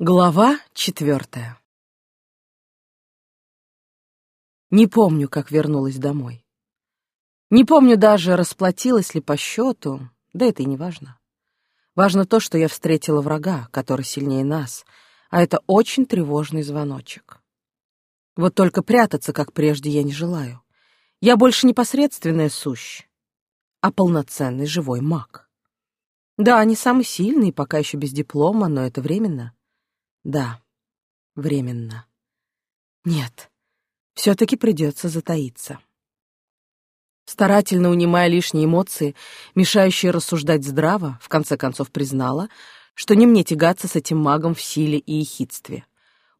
Глава четвертая Не помню, как вернулась домой. Не помню даже, расплатилась ли по счету, да это и не важно. Важно то, что я встретила врага, который сильнее нас, а это очень тревожный звоночек. Вот только прятаться, как прежде, я не желаю. Я больше не посредственная сущь, а полноценный живой маг. Да, не самый сильный, пока еще без диплома, но это временно. Да, временно. Нет, все-таки придется затаиться. Старательно унимая лишние эмоции, мешающие рассуждать здраво, в конце концов признала, что не мне тягаться с этим магом в силе и ехидстве.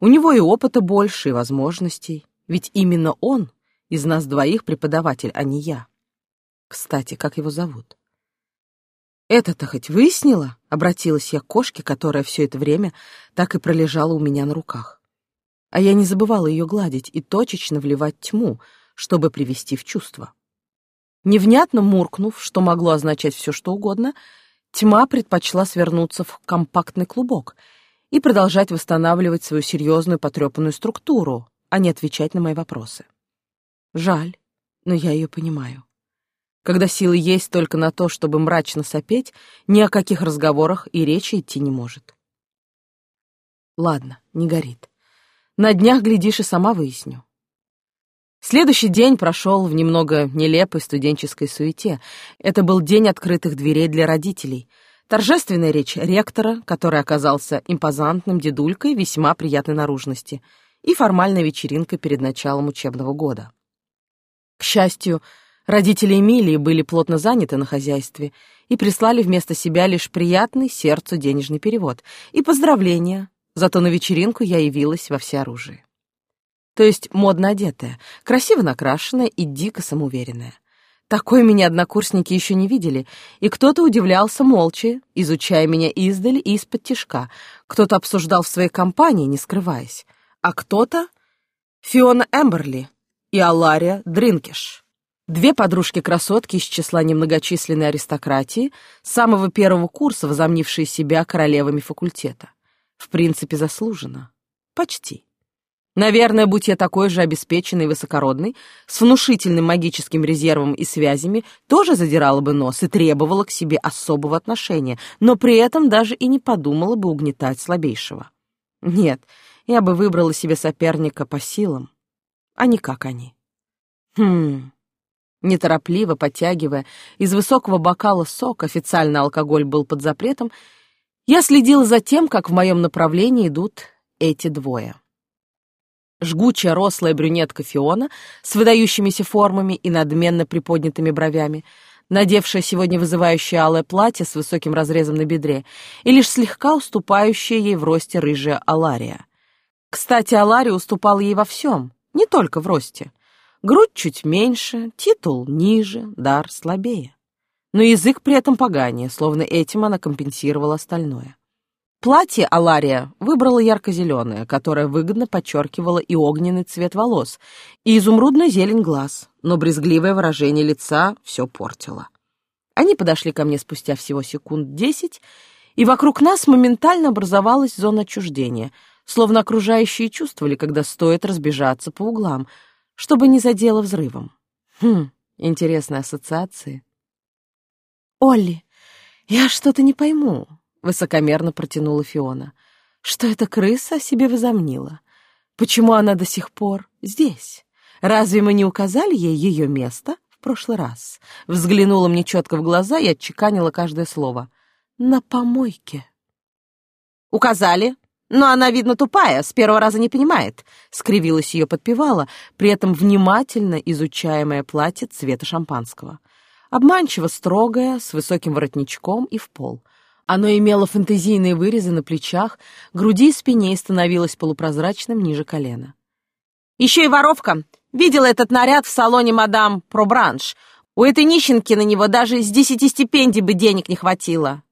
У него и опыта больше, и возможностей, ведь именно он из нас двоих преподаватель, а не я. Кстати, как его зовут? «Это-то хоть выяснила?» — обратилась я к кошке, которая все это время так и пролежала у меня на руках. А я не забывала ее гладить и точечно вливать тьму, чтобы привести в чувство. Невнятно муркнув, что могло означать все что угодно, тьма предпочла свернуться в компактный клубок и продолжать восстанавливать свою серьезную потрепанную структуру, а не отвечать на мои вопросы. Жаль, но я ее понимаю. Когда силы есть только на то, чтобы мрачно сопеть, ни о каких разговорах и речи идти не может. Ладно, не горит. На днях, глядишь, и сама выясню. Следующий день прошел в немного нелепой студенческой суете. Это был день открытых дверей для родителей. Торжественная речь ректора, который оказался импозантным дедулькой весьма приятной наружности, и формальная вечеринка перед началом учебного года. К счастью, Родители Эмилии были плотно заняты на хозяйстве и прислали вместо себя лишь приятный сердцу денежный перевод и поздравления, зато на вечеринку я явилась во всеоружии. То есть модно одетая, красиво накрашенная и дико самоуверенная. Такой меня однокурсники еще не видели, и кто-то удивлялся молча, изучая меня издали и из-под тишка. Кто-то обсуждал в своей компании, не скрываясь, а кто-то — Фиона Эмберли и Алария Дринкиш. Две подружки-красотки из числа немногочисленной аристократии, самого первого курса возомнившие себя королевами факультета. В принципе, заслуженно. Почти. Наверное, будь я такой же обеспеченный и высокородный, с внушительным магическим резервом и связями, тоже задирала бы нос и требовала к себе особого отношения, но при этом даже и не подумала бы угнетать слабейшего. Нет, я бы выбрала себе соперника по силам, а не как они. Хм, Неторопливо подтягивая из высокого бокала сок, официально алкоголь был под запретом, я следила за тем, как в моем направлении идут эти двое. Жгучая рослая брюнетка Фиона с выдающимися формами и надменно приподнятыми бровями, надевшая сегодня вызывающее алое платье с высоким разрезом на бедре и лишь слегка уступающая ей в росте рыжая Алария. Кстати, Алария уступала ей во всем, не только в росте — Грудь чуть меньше, титул ниже, дар слабее. Но язык при этом поганее, словно этим она компенсировала остальное. Платье Алария выбрала ярко-зеленое, которое выгодно подчеркивало и огненный цвет волос, и изумрудную зелень глаз, но брезгливое выражение лица все портило. Они подошли ко мне спустя всего секунд десять, и вокруг нас моментально образовалась зона отчуждения, словно окружающие чувствовали, когда стоит разбежаться по углам — чтобы не задело взрывом. Хм, интересные ассоциации. «Олли, я что-то не пойму», — высокомерно протянула Фиона. «Что эта крыса себе возомнила? Почему она до сих пор здесь? Разве мы не указали ей ее место в прошлый раз?» Взглянула мне четко в глаза и отчеканила каждое слово. «На помойке». «Указали», но она, видно, тупая, с первого раза не понимает. Скривилась ее подпевала, при этом внимательно изучаемое платье цвета шампанского. Обманчиво строгое, с высоким воротничком и в пол. Оно имело фантазийные вырезы на плечах, груди и спине и становилось полупрозрачным ниже колена. «Еще и воровка! Видела этот наряд в салоне мадам Пробранш. У этой нищенки на него даже с десяти стипендий бы денег не хватило».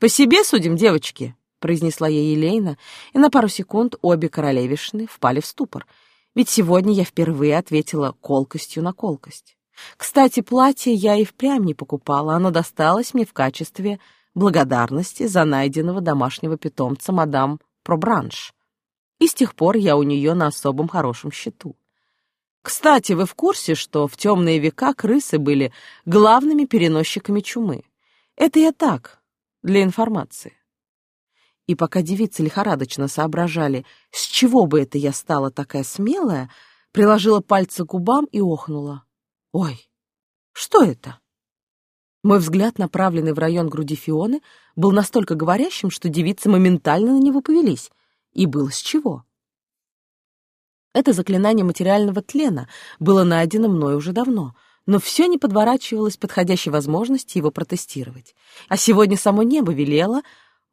«По себе судим, девочки», произнесла ей Елейна, и на пару секунд обе королевишны впали в ступор, ведь сегодня я впервые ответила колкостью на колкость. Кстати, платье я и впрямь не покупала, оно досталось мне в качестве благодарности за найденного домашнего питомца мадам пробранш. И с тех пор я у нее на особом хорошем счету. Кстати, вы в курсе, что в темные века крысы были главными переносчиками чумы? Это я так, для информации. И пока девицы лихорадочно соображали, с чего бы это я стала такая смелая, приложила пальцы к губам и охнула. «Ой, что это?» Мой взгляд, направленный в район груди Фионы, был настолько говорящим, что девицы моментально на него повелись. И было с чего. Это заклинание материального тлена было найдено мной уже давно, но все не подворачивалось подходящей возможности его протестировать. А сегодня само небо велело,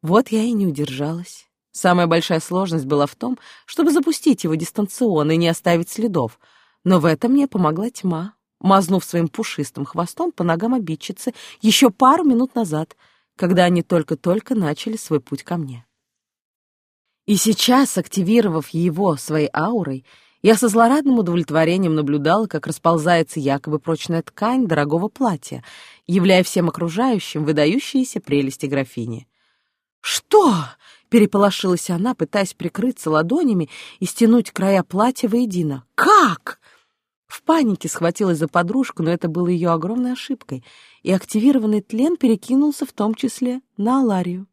вот я и не удержалась. Самая большая сложность была в том, чтобы запустить его дистанционно и не оставить следов, но в этом мне помогла тьма, мазнув своим пушистым хвостом по ногам обидчицы еще пару минут назад, когда они только-только начали свой путь ко мне. И сейчас, активировав его своей аурой, я со злорадным удовлетворением наблюдала, как расползается якобы прочная ткань дорогого платья, являя всем окружающим выдающиеся прелести графини. «Что?» — переполошилась она, пытаясь прикрыться ладонями и стянуть края платья воедино. «Как?» В панике схватилась за подружку, но это было ее огромной ошибкой, и активированный тлен перекинулся в том числе на Аларию.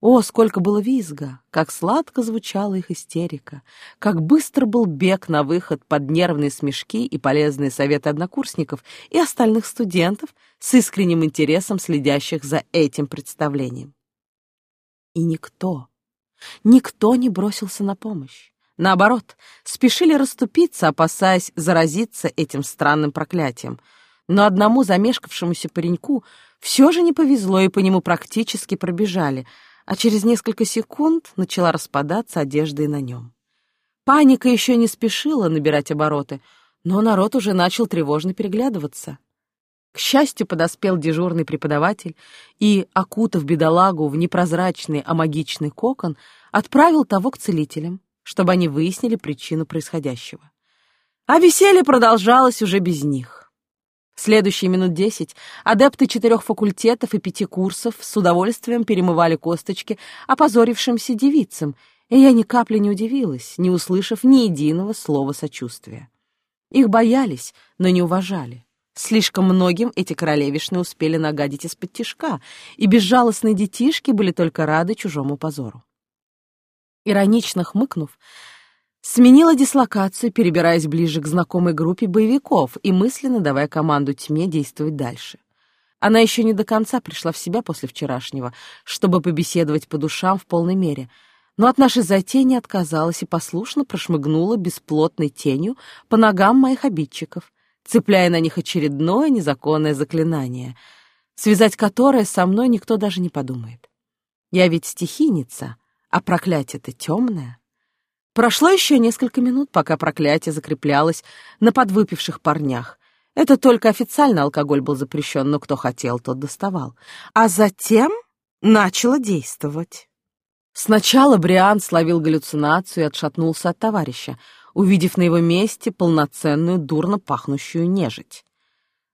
О, сколько было визга, как сладко звучала их истерика, как быстро был бег на выход под нервные смешки и полезные советы однокурсников и остальных студентов с искренним интересом следящих за этим представлением. И никто, никто не бросился на помощь. Наоборот, спешили расступиться, опасаясь заразиться этим странным проклятием. Но одному замешкавшемуся пареньку все же не повезло, и по нему практически пробежали — а через несколько секунд начала распадаться одежда и на нем. Паника еще не спешила набирать обороты, но народ уже начал тревожно переглядываться. К счастью, подоспел дежурный преподаватель и, окутав бедолагу в непрозрачный, а магичный кокон, отправил того к целителям, чтобы они выяснили причину происходящего. А веселье продолжалось уже без них. Следующие минут десять адепты четырех факультетов и пяти курсов с удовольствием перемывали косточки опозорившимся девицам, и я ни капли не удивилась, не услышав ни единого слова сочувствия. Их боялись, но не уважали. Слишком многим эти королевишны успели нагадить из-под тишка, и безжалостные детишки были только рады чужому позору. Иронично хмыкнув, Сменила дислокацию, перебираясь ближе к знакомой группе боевиков и мысленно давая команду тьме действовать дальше. Она еще не до конца пришла в себя после вчерашнего, чтобы побеседовать по душам в полной мере, но от нашей затеи не отказалась и послушно прошмыгнула бесплотной тенью по ногам моих обидчиков, цепляя на них очередное незаконное заклинание, связать которое со мной никто даже не подумает. Я ведь стихийница, а проклятие-то темное. Прошло еще несколько минут, пока проклятие закреплялось на подвыпивших парнях. Это только официально алкоголь был запрещен, но кто хотел, тот доставал. А затем начало действовать. Сначала Бриан словил галлюцинацию и отшатнулся от товарища, увидев на его месте полноценную, дурно пахнущую нежить.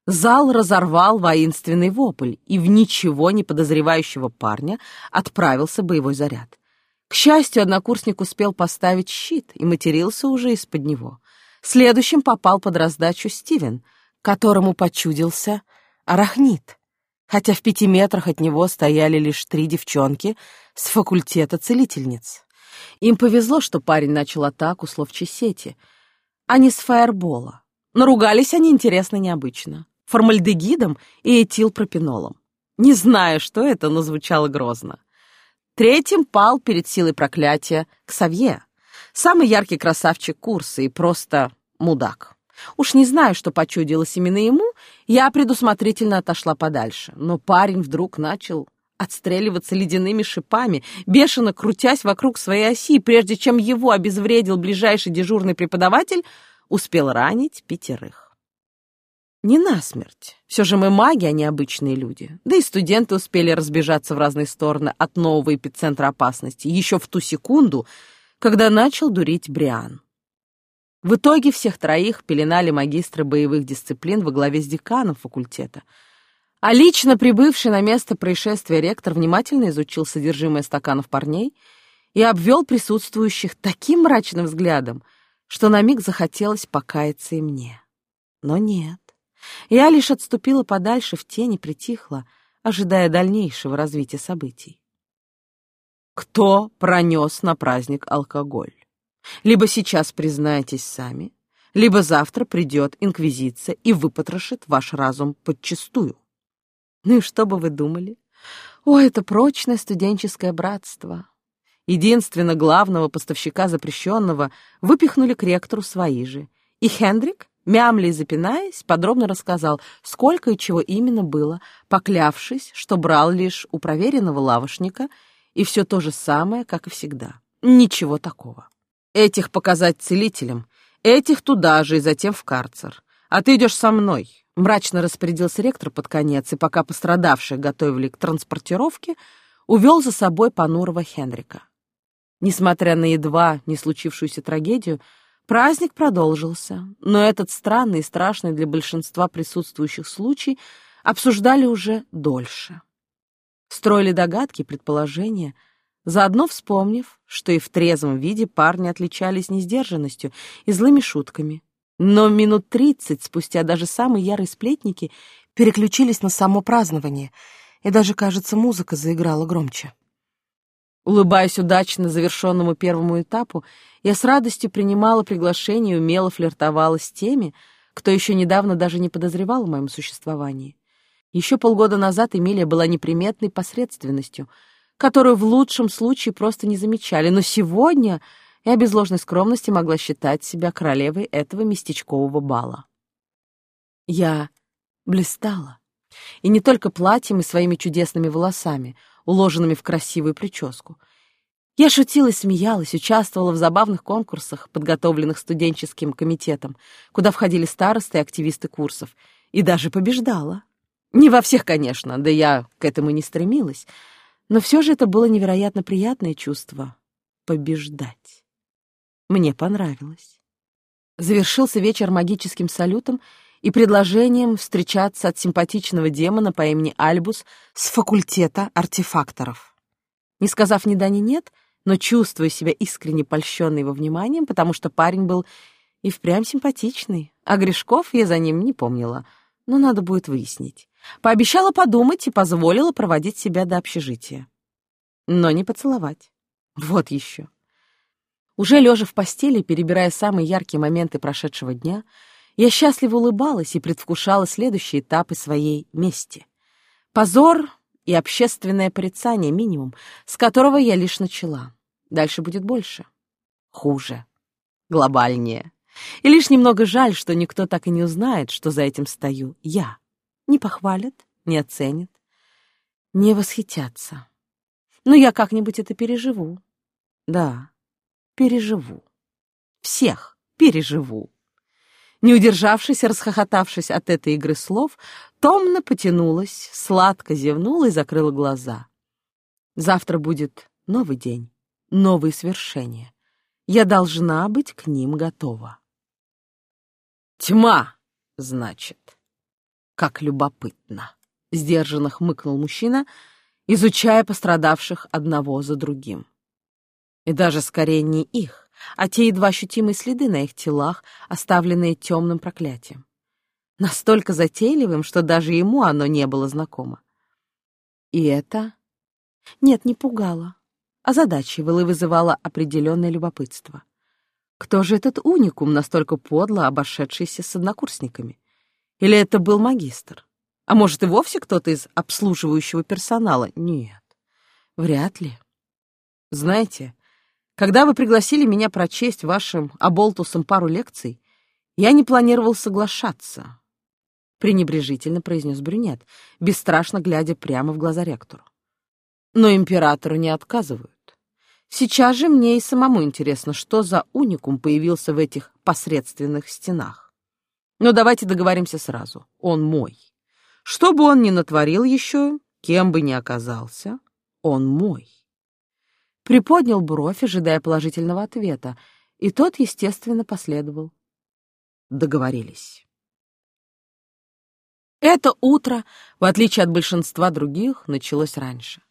Зал разорвал воинственный вопль, и в ничего не подозревающего парня отправился боевой заряд. К счастью, однокурсник успел поставить щит и матерился уже из-под него. Следующим попал под раздачу Стивен, которому почудился арахнит, хотя в пяти метрах от него стояли лишь три девчонки с факультета целительниц. Им повезло, что парень начал атаку с ловчей сети, а не с фаербола. Наругались они, интересно, необычно. Формальдегидом и этилпропенолом. Не знаю, что это, но звучало грозно. Третьим пал перед силой проклятия Ксавье, самый яркий красавчик курса и просто мудак. Уж не знаю, что почудилось именно ему, я предусмотрительно отошла подальше, но парень вдруг начал отстреливаться ледяными шипами, бешено крутясь вокруг своей оси, прежде чем его обезвредил ближайший дежурный преподаватель, успел ранить пятерых. Не насмерть. Все же мы маги, а не обычные люди. Да и студенты успели разбежаться в разные стороны от нового эпицентра опасности еще в ту секунду, когда начал дурить Бриан. В итоге всех троих пеленали магистры боевых дисциплин во главе с деканом факультета. А лично прибывший на место происшествия ректор внимательно изучил содержимое стаканов парней и обвел присутствующих таким мрачным взглядом, что на миг захотелось покаяться и мне. Но нет. Я лишь отступила подальше в тени, притихла, ожидая дальнейшего развития событий. Кто пронес на праздник алкоголь? Либо сейчас признаетесь сами, либо завтра придет инквизиция и выпотрошит ваш разум подчистую. Ну и что бы вы думали? О, это прочное студенческое братство. Единственно главного поставщика запрещенного выпихнули к ректору свои же. И Хендрик, мямли и запинаясь, подробно рассказал, сколько и чего именно было, поклявшись, что брал лишь у проверенного лавошника, и все то же самое, как и всегда. Ничего такого. Этих показать целителям, этих туда же и затем в карцер. А ты идешь со мной. Мрачно распорядился ректор под конец, и пока пострадавшие готовили к транспортировке, увел за собой понурого Хенрика. Несмотря на едва не случившуюся трагедию, праздник продолжился, но этот странный и страшный для большинства присутствующих случай обсуждали уже дольше. Строили догадки, предположения, заодно вспомнив, что и в трезвом виде парни отличались несдержанностью и злыми шутками. Но минут тридцать спустя даже самые ярые сплетники переключились на само празднование, и даже, кажется, музыка заиграла громче. Улыбаясь удачно завершенному первому этапу, я с радостью принимала приглашение и умело флиртовала с теми, кто еще недавно даже не подозревал о моем существовании. Еще полгода назад Эмилия была неприметной посредственностью, которую в лучшем случае просто не замечали, но сегодня я без ложной скромности могла считать себя королевой этого местечкового бала. Я блистала. И не только платьем и своими чудесными волосами — уложенными в красивую прическу. Я шутила и смеялась, участвовала в забавных конкурсах, подготовленных студенческим комитетом, куда входили старосты и активисты курсов, и даже побеждала. Не во всех, конечно, да я к этому не стремилась, но все же это было невероятно приятное чувство — побеждать. Мне понравилось. Завершился вечер магическим салютом — и предложением встречаться от симпатичного демона по имени Альбус с факультета артефакторов. Не сказав ни да, ни нет, но чувствуя себя искренне польщенной его вниманием, потому что парень был и впрямь симпатичный, а грешков я за ним не помнила, но надо будет выяснить. Пообещала подумать и позволила проводить себя до общежития. Но не поцеловать. Вот еще. Уже лежа в постели, перебирая самые яркие моменты прошедшего дня, я счастливо улыбалась и предвкушала следующие этапы своей мести. Позор и общественное порицание минимум, с которого я лишь начала. Дальше будет больше. Хуже. Глобальнее. И лишь немного жаль, что никто так и не узнает, что за этим стою я. Не похвалят, не оценят, не восхитятся. Но я как-нибудь это переживу. Да, переживу. Всех переживу. Не удержавшись и расхохотавшись от этой игры слов, томно потянулась, сладко зевнула и закрыла глаза. Завтра будет новый день, новые свершения. Я должна быть к ним готова. Тьма, значит. Как любопытно. Сдержанно хмыкнул мужчина, изучая пострадавших одного за другим. И даже скорее не их, а те едва ощутимые следы на их телах, оставленные темным проклятием. Настолько затейливым, что даже ему оно не было знакомо. И это... Нет, не пугало, а задачивало и вызывало определенное любопытство. Кто же этот уникум, настолько подло обошедшийся с однокурсниками? Или это был магистр? А может, и вовсе кто-то из обслуживающего персонала? Нет, вряд ли. Знаете, когда вы пригласили меня прочесть вашим оболтусом пару лекций, я не планировал соглашаться, — пренебрежительно произнес брюнет, бесстрашно глядя прямо в глаза ректору. Но императору не отказывают. Сейчас же мне и самому интересно, что за уникум появился в этих посредственных стенах. Но давайте договоримся сразу. Он мой. Что бы он ни натворил еще, кем бы ни оказался, он мой приподнял бровь, ожидая положительного ответа, и тот, естественно, последовал. Договорились. Это утро, в отличие от большинства других, началось раньше.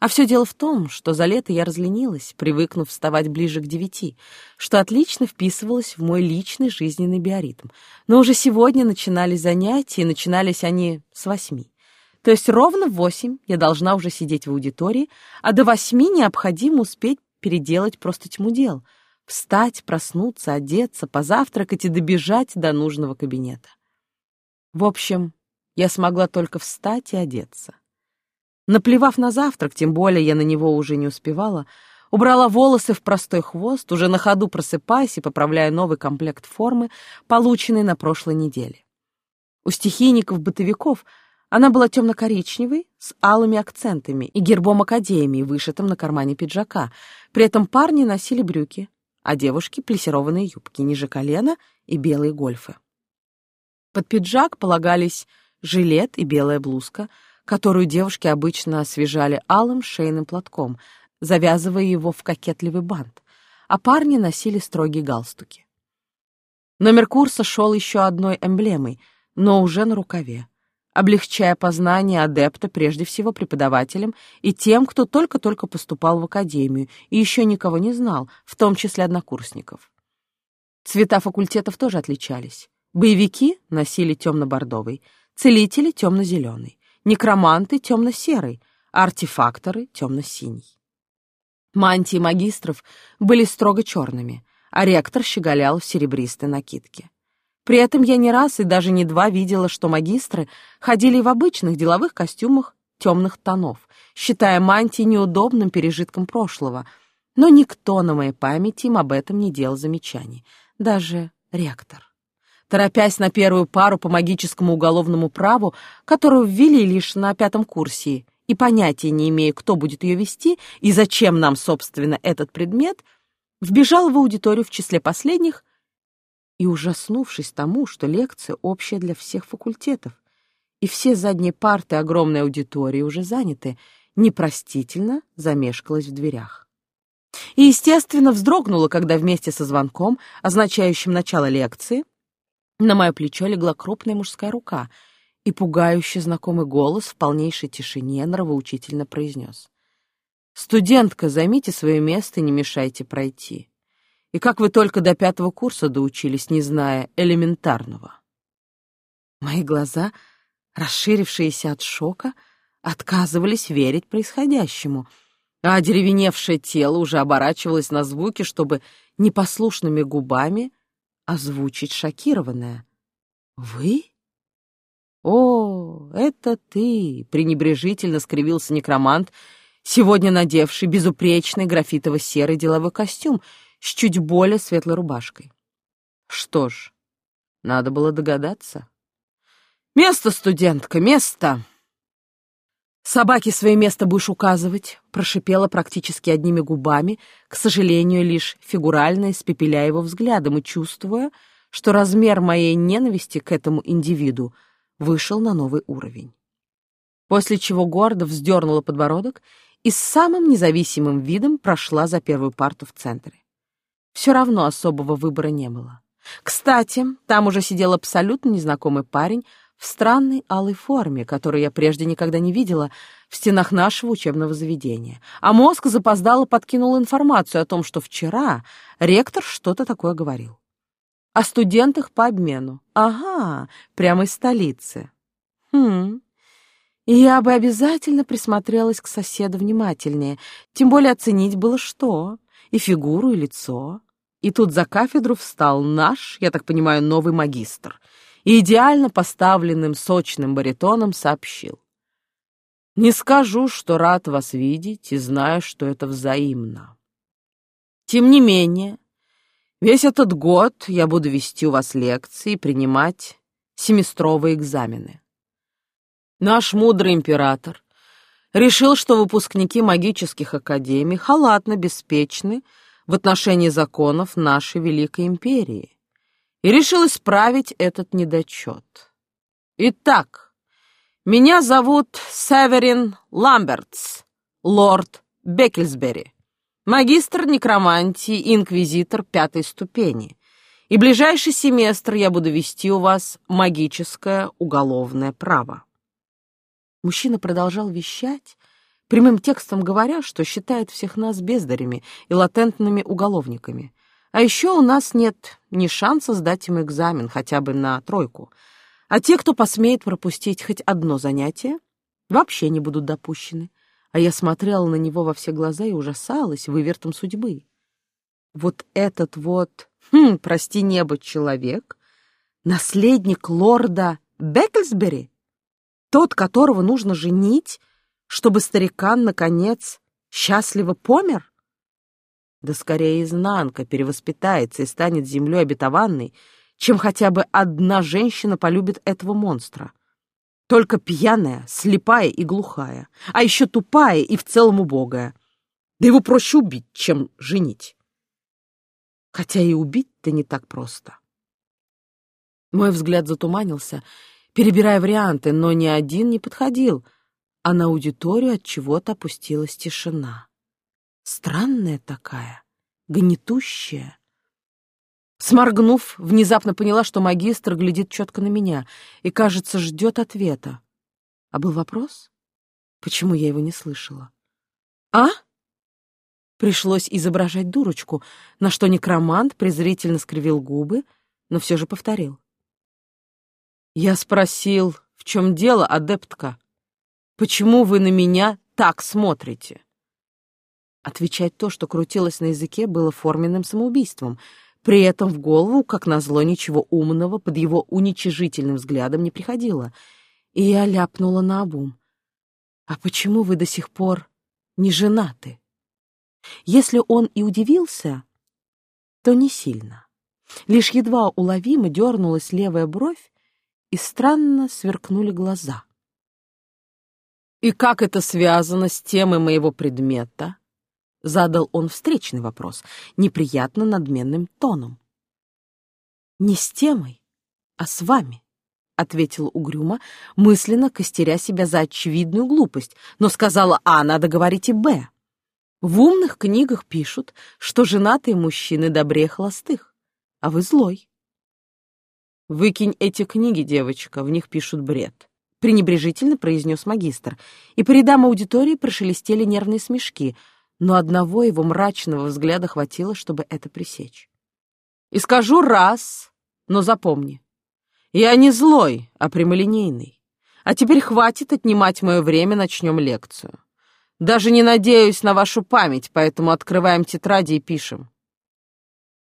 А все дело в том, что за лето я разленилась, привыкнув вставать ближе к девяти, что отлично вписывалось в мой личный жизненный биоритм. Но уже сегодня начинались занятия, и начинались они с восьми. То есть ровно в восемь я должна уже сидеть в аудитории, а до восьми необходимо успеть переделать просто тьму дел. Встать, проснуться, одеться, позавтракать и добежать до нужного кабинета. В общем, я смогла только встать и одеться. Наплевав на завтрак, тем более я на него уже не успевала, убрала волосы в простой хвост, уже на ходу просыпаясь и поправляя новый комплект формы, полученный на прошлой неделе. У стихийников-бытовиков она была темно-коричневой, с алыми акцентами и гербом Академии, вышитым на кармане пиджака. При этом парни носили брюки, а девушки — плесированные юбки ниже колена и белые гольфы. Под пиджак полагались жилет и белая блузка — которую девушки обычно освежали алым шейным платком, завязывая его в кокетливый бант, а парни носили строгие галстуки. Номер курса шел еще одной эмблемой, но уже на рукаве, облегчая познание адепта прежде всего преподавателям и тем, кто только-только поступал в академию и еще никого не знал, в том числе однокурсников. Цвета факультетов тоже отличались. Боевики носили темно-бордовый, целители — темно-зеленый, некроманты темно-серый, артефакторы темно-синий. Мантии магистров были строго черными, а ректор щеголял в серебристой накидке. При этом я не раз и даже не два видела, что магистры ходили в обычных деловых костюмах темных тонов, считая мантии неудобным пережитком прошлого, но никто на моей памяти им об этом не делал замечаний, даже ректор. Торопясь на первую пару по магическому уголовному праву, которую ввели лишь на пятом курсе, и понятия не имея, кто будет ее вести и зачем нам, собственно, этот предмет, вбежал в аудиторию в числе последних и, ужаснувшись тому, что лекция общая для всех факультетов, и все задние парты огромной аудитории уже заняты, непростительно замешкалась в дверях. И, естественно, вздрогнула, когда вместе со звонком, означающим начало лекции, на мое плечо легла крупная мужская рука, и пугающе знакомый голос в полнейшей тишине нравоучительно произнес. «Студентка, займите свое место и не мешайте пройти. И как вы только до пятого курса доучились, не зная элементарного?» Мои глаза, расширившиеся от шока, отказывались верить происходящему, а деревеневшее тело уже оборачивалось на звуки, чтобы непослушными губами озвучить шокированная. «Вы?» «О, это ты!» — пренебрежительно скривился некромант, сегодня надевший безупречный графитово-серый деловой костюм с чуть более светлой рубашкой. Что ж, надо было догадаться. «Место, студентка, место!» «Собаке свое место будешь указывать», — прошипела практически одними губами, к сожалению, лишь фигурально испепеляя его взглядом и чувствуя, что размер моей ненависти к этому индивиду вышел на новый уровень. После чего гордо вздернула подбородок и с самым независимым видом прошла за первую парту в центре. Все равно особого выбора не было. Кстати, там уже сидел абсолютно незнакомый парень в странной алой форме, которую я прежде никогда не видела в стенах нашего учебного заведения. А мозг запоздало подкинул информацию о том, что вчера ректор что-то такое говорил. О студентах по обмену. Ага, прямо из столицы. Хм. Я бы обязательно присмотрелась к соседу внимательнее, тем более оценить было что, и фигуру, и лицо. И тут за кафедру встал наш, я так понимаю, новый магистр — и идеально поставленным сочным баритоном сообщил. «Не скажу, что рад вас видеть и знаю, что это взаимно. Тем не менее, весь этот год я буду вести у вас лекции и принимать семестровые экзамены. Наш мудрый император решил, что выпускники магических академий халатно беспечны в отношении законов нашей Великой Империи и решил исправить этот недочет. Итак, меня зовут Северин Ламбертс, лорд Беккельсбери, магистр некромантии инквизитор пятой ступени, и ближайший семестр я буду вести у вас магическое уголовное право. Мужчина продолжал вещать, прямым текстом говоря, что считает всех нас бездарями и латентными уголовниками. А еще у нас нет ни шанса сдать им экзамен хотя бы на тройку. А те, кто посмеет пропустить хоть одно занятие, вообще не будут допущены. А я смотрела на него во все глаза и ужасалась вывертом судьбы. Вот этот вот, хм, прости небо, человек, наследник лорда Беклсбери, тот, которого нужно женить, чтобы старикан, наконец, счастливо помер? Да скорее изнанка перевоспитается и станет землей обетованной, чем хотя бы одна женщина полюбит этого монстра. Только пьяная, слепая и глухая, а еще тупая и в целом убогая. Да его проще убить, чем женить. Хотя и убить-то не так просто. Мой взгляд затуманился, перебирая варианты, но ни один не подходил — а на аудиторию от чего-то опустилась тишина. Странная такая, гнетущая. Сморгнув, внезапно поняла, что магистр глядит четко на меня и, кажется, ждет ответа. А был вопрос? Почему я его не слышала? «А?» Пришлось изображать дурочку, на что некромант презрительно скривил губы, но все же повторил. «Я спросил, в чем дело, адептка?» Почему вы на меня так смотрите?» Отвечать то, что крутилось на языке, было форменным самоубийством. При этом в голову, как назло, ничего умного под его уничижительным взглядом не приходило. И я ляпнула на обум. «А почему вы до сих пор не женаты?» Если он и удивился, то не сильно. Лишь едва уловимо дернулась левая бровь, и странно сверкнули глаза. «И как это связано с темой моего предмета?» Задал он встречный вопрос, неприятно надменным тоном. «Не с темой, а с вами», — ответила угрюмо, мысленно костеря себя за очевидную глупость, но сказала «А», надо говорить и «Б». В умных книгах пишут, что женатые мужчины добрее холостых, а вы злой. Выкинь эти книги, девочка, в них пишут бред пренебрежительно произнес магистр, и по рядам аудитории прошелестели нервные смешки, но одного его мрачного взгляда хватило, чтобы это пресечь. «И скажу раз, но запомни, я не злой, а прямолинейный. А теперь хватит отнимать мое время, начнем лекцию. Даже не надеюсь на вашу память, поэтому открываем тетради и пишем.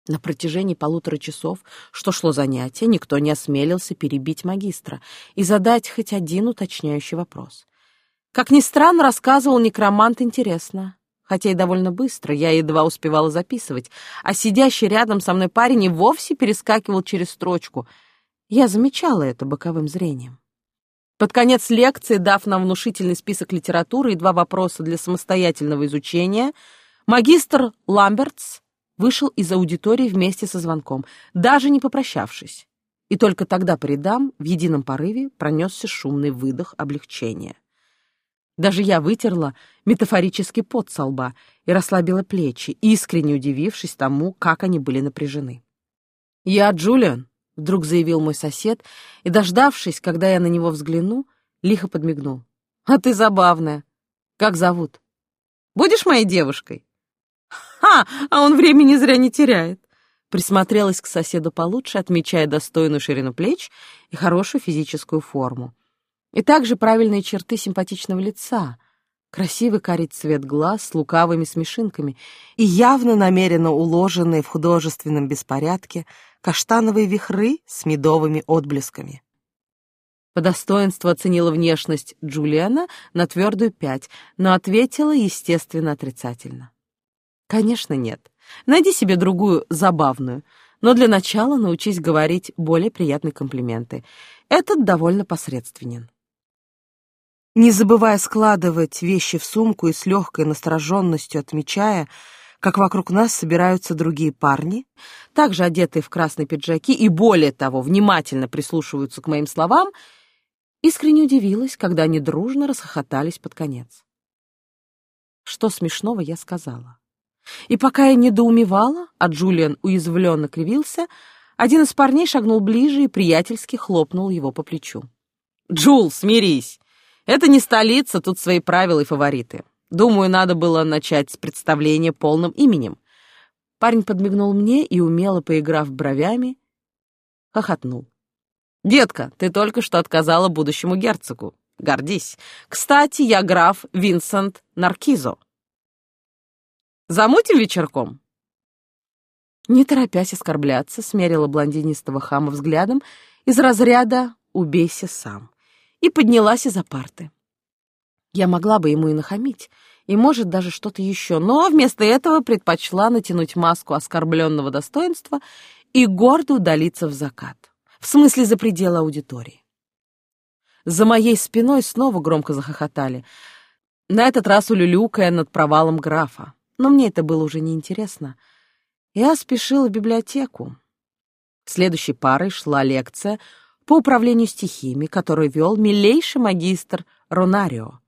На протяжении полутора часов, что шло занятие, никто не осмелился перебить магистра и задать хоть один уточняющий вопрос. Как ни странно, рассказывал некромант интересно, хотя и довольно быстро, я едва успевала записывать, а сидящий рядом со мной парень и вовсе перескакивал через строчку. Я замечала это боковым зрением. Под конец лекции, дав нам внушительный список литературы и два вопроса для самостоятельного изучения, магистр Ламбертс вышел из аудитории вместе со звонком, даже не попрощавшись. И только тогда по рядам, в едином порыве, пронесся шумный выдох облегчения. Даже я вытерла метафорический пот со лба и расслабила плечи, искренне удивившись тому, как они были напряжены. «Я Джулиан», — вдруг заявил мой сосед, и, дождавшись, когда я на него взгляну, лихо подмигнул. «А ты забавная. Как зовут? Будешь моей девушкой?» Ха! А он времени зря не теряет. Присмотрелась к соседу получше, отмечая достойную ширину плеч и хорошую физическую форму. И также правильные черты симпатичного лица, красивый карий цвет глаз с лукавыми смешинками и явно намеренно уложенные в художественном беспорядке каштановые вихры с медовыми отблесками. По достоинству оценила внешность Джулиана на твердую пять, но ответила, естественно, отрицательно. Конечно, нет. Найди себе другую забавную, но для начала научись говорить более приятные комплименты. Этот довольно посредственен. Не забывая складывать вещи в сумку и с легкой настороженностью отмечая, как вокруг нас собираются другие парни, также одетые в красные пиджаки и, более того, внимательно прислушиваются к моим словам, искренне удивилась, когда они дружно расхохотались под конец. Что смешного я сказала? И пока я недоумевала, а Джулиан уязвленно кривился, один из парней шагнул ближе и приятельски хлопнул его по плечу. «Джул, смирись! Это не столица, тут свои правила и фавориты. Думаю, надо было начать с представления полным именем. Парень подмигнул мне и, умело поиграв бровями, хохотнул. «Детка, ты только что отказала будущему герцогу. Гордись. Кстати, я граф Винсент Наркизо. Замутим вечерком?» Не торопясь оскорбляться, смерила блондинистого хама взглядом из разряда «убейся сам» и поднялась из-за парты. Я могла бы ему и нахамить, и, может, даже что-то еще, но вместо этого предпочла натянуть маску оскорбленного достоинства и гордо удалиться в закат, в смысле за пределы аудитории. За моей спиной снова громко захохотали, на этот раз улюлюкая над провалом графа, но мне это было уже неинтересно. Я спешила в библиотеку. Следующей парой шла лекция по управлению стихиями, которую вел милейший магистр Ронарио,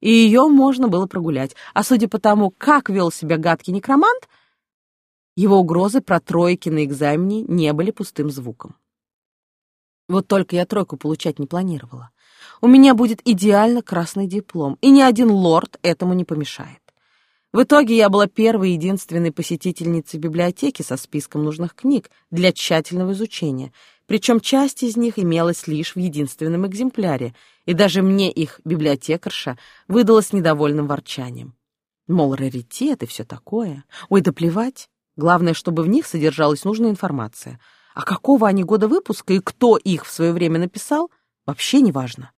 и ее можно было прогулять. А судя по тому, как вел себя гадкий некромант, его угрозы про тройки на экзамене не были пустым звуком. Вот только я тройку получать не планировала. У меня будет идеально красный диплом, и ни один лорд этому не помешает. В итоге я была первой единственной посетительницей библиотеки со списком нужных книг для тщательного изучения, причем часть из них имелась лишь в единственном экземпляре, и даже мне их библиотекарша выдала с недовольным ворчанием. Мол, раритет и все такое. Ой, да плевать. Главное, чтобы в них содержалась нужная информация. А какого они года выпуска и кто их в свое время написал, вообще не важно.